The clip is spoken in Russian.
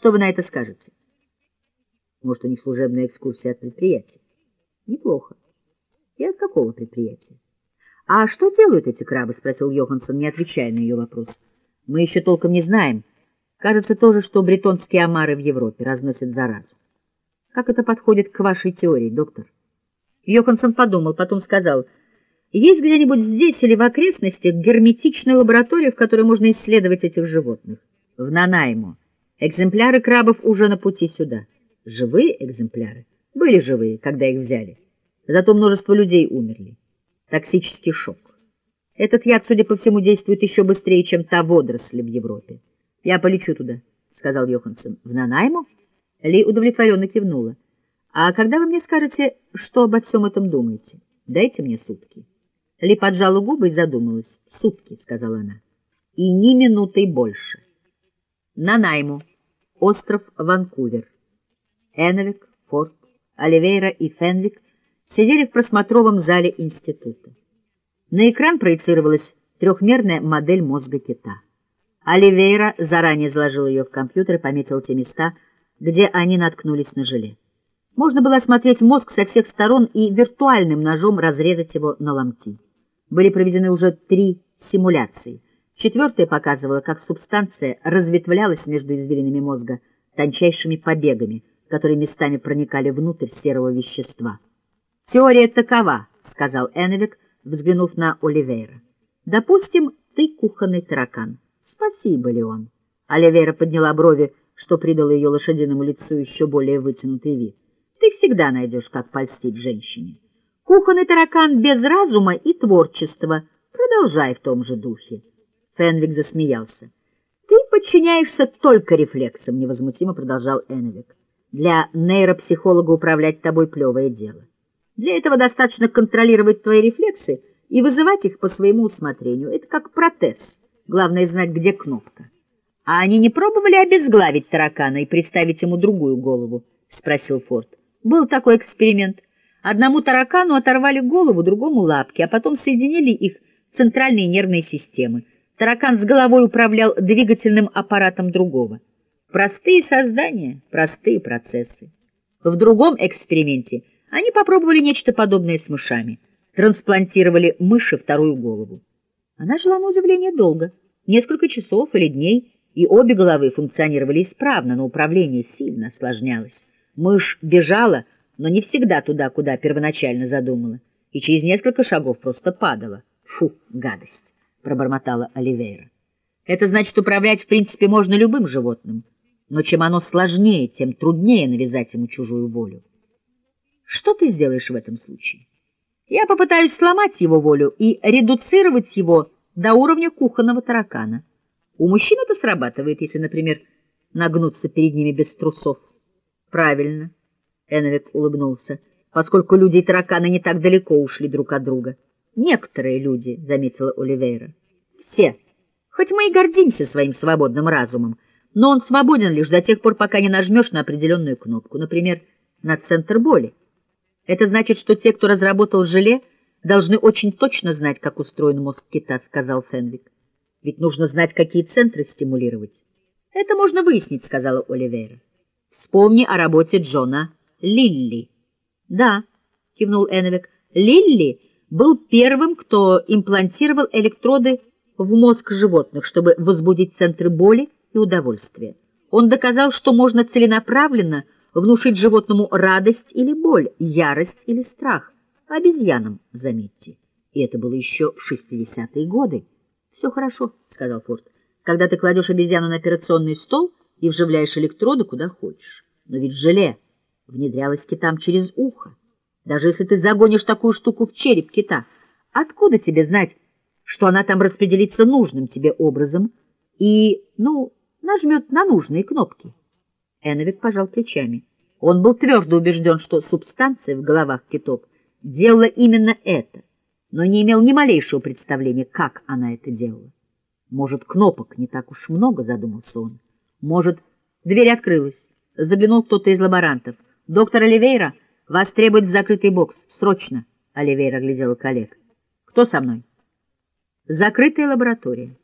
Что вы на это скажете? Может, у них служебная экскурсия от предприятия? Неплохо. И от какого предприятия? А что делают эти крабы? Спросил Йоханссон, не отвечая на ее вопрос. Мы еще толком не знаем. Кажется, то же, что бретонские омары в Европе разносят заразу. Как это подходит к вашей теории, доктор? Йоханссон подумал, потом сказал, есть где-нибудь здесь или в окрестностях герметичная лаборатория, в которой можно исследовать этих животных? В Нанаймо. Экземпляры крабов уже на пути сюда. Живые экземпляры? Были живые, когда их взяли. Зато множество людей умерли. Токсический шок. Этот яд, судя по всему, действует еще быстрее, чем та водоросль в Европе. Я полечу туда, — сказал Йоханссон. — В Нанайму? Ли удовлетворенно кивнула. — А когда вы мне скажете, что обо всем этом думаете? Дайте мне сутки. Ли поджала губы и задумалась. — Сутки, — сказала она. — И ни минутой больше. Нанайму. Остров Ванкувер. Эновик, Форд, Оливейра и Фенвик сидели в просмотровом зале института. На экран проецировалась трехмерная модель мозга кита. Оливейра заранее заложил ее в компьютер и пометил те места, где они наткнулись на желе. Можно было осмотреть мозг со всех сторон и виртуальным ножом разрезать его на ломти. Были проведены уже три симуляции. Четвертая показывала, как субстанция разветвлялась между извилинами мозга тончайшими побегами, которые местами проникали внутрь серого вещества. «Теория такова», — сказал Эннвик, взглянув на Оливейра. «Допустим, ты кухонный таракан». «Спасибо, Леон». Оливейра подняла брови, что придало ее лошадиному лицу еще более вытянутый вид. «Ты всегда найдешь, как польстить женщине. Кухонный таракан без разума и творчества. Продолжай в том же духе». Фенвик засмеялся. «Ты подчиняешься только рефлексам», — невозмутимо продолжал Энвик. «Для нейропсихолога управлять тобой плевое дело. Для этого достаточно контролировать твои рефлексы и вызывать их по своему усмотрению. Это как протез». Главное знать, где кнопка. — А они не пробовали обезглавить таракана и приставить ему другую голову? — спросил Форд. — Был такой эксперимент. Одному таракану оторвали голову, другому — лапки, а потом соединили их центральные нервные системы. Таракан с головой управлял двигательным аппаратом другого. Простые создания, простые процессы. В другом эксперименте они попробовали нечто подобное с мышами. Трансплантировали мыши вторую голову. Она жила на удивление долго несколько часов или дней, и обе головы функционировали исправно, но управление сильно осложнялось. Мышь бежала, но не всегда туда, куда первоначально задумала, и через несколько шагов просто падала. «Фу, гадость!» — пробормотала Оливейра. «Это значит, управлять в принципе можно любым животным, но чем оно сложнее, тем труднее навязать ему чужую волю. Что ты сделаешь в этом случае? Я попытаюсь сломать его волю и редуцировать его до уровня кухонного таракана. У мужчин это срабатывает, если, например, нагнуться перед ними без трусов. Правильно, Эновик улыбнулся, поскольку люди и тараканы не так далеко ушли друг от друга. Некоторые люди, заметила Оливейра. Все. Хоть мы и гордимся своим свободным разумом, но он свободен лишь до тех пор, пока не нажмешь на определенную кнопку, например, на центр боли. Это значит, что те, кто разработал желе, должны очень точно знать, как устроен мозг кита, — сказал Фенвик. Ведь нужно знать, какие центры стимулировать. Это можно выяснить, — сказала Оливейра. Вспомни о работе Джона Лилли. Да, — кивнул Энвик, — Лилли был первым, кто имплантировал электроды в мозг животных, чтобы возбудить центры боли и удовольствия. Он доказал, что можно целенаправленно внушить животному радость или боль, ярость или страх — Обезьянам, заметьте. И это было еще в шестидесятые годы. — Все хорошо, — сказал Форд. — Когда ты кладешь обезьяну на операционный стол и вживляешь электроды куда хочешь. Но ведь желе внедрялось китам через ухо. Даже если ты загонишь такую штуку в череп кита, откуда тебе знать, что она там распределится нужным тебе образом и, ну, нажмет на нужные кнопки? Эновик пожал плечами. Он был твердо убежден, что субстанция в головах китов делала именно это, но не имел ни малейшего представления, как она это делала. Может, кнопок не так уж много, задумался он. Может, дверь открылась. Заглянул кто-то из лаборантов. Доктор Оливейра вас требует в закрытый бокс. Срочно. Оливейра глядела коллег. Кто со мной? Закрытая лаборатория.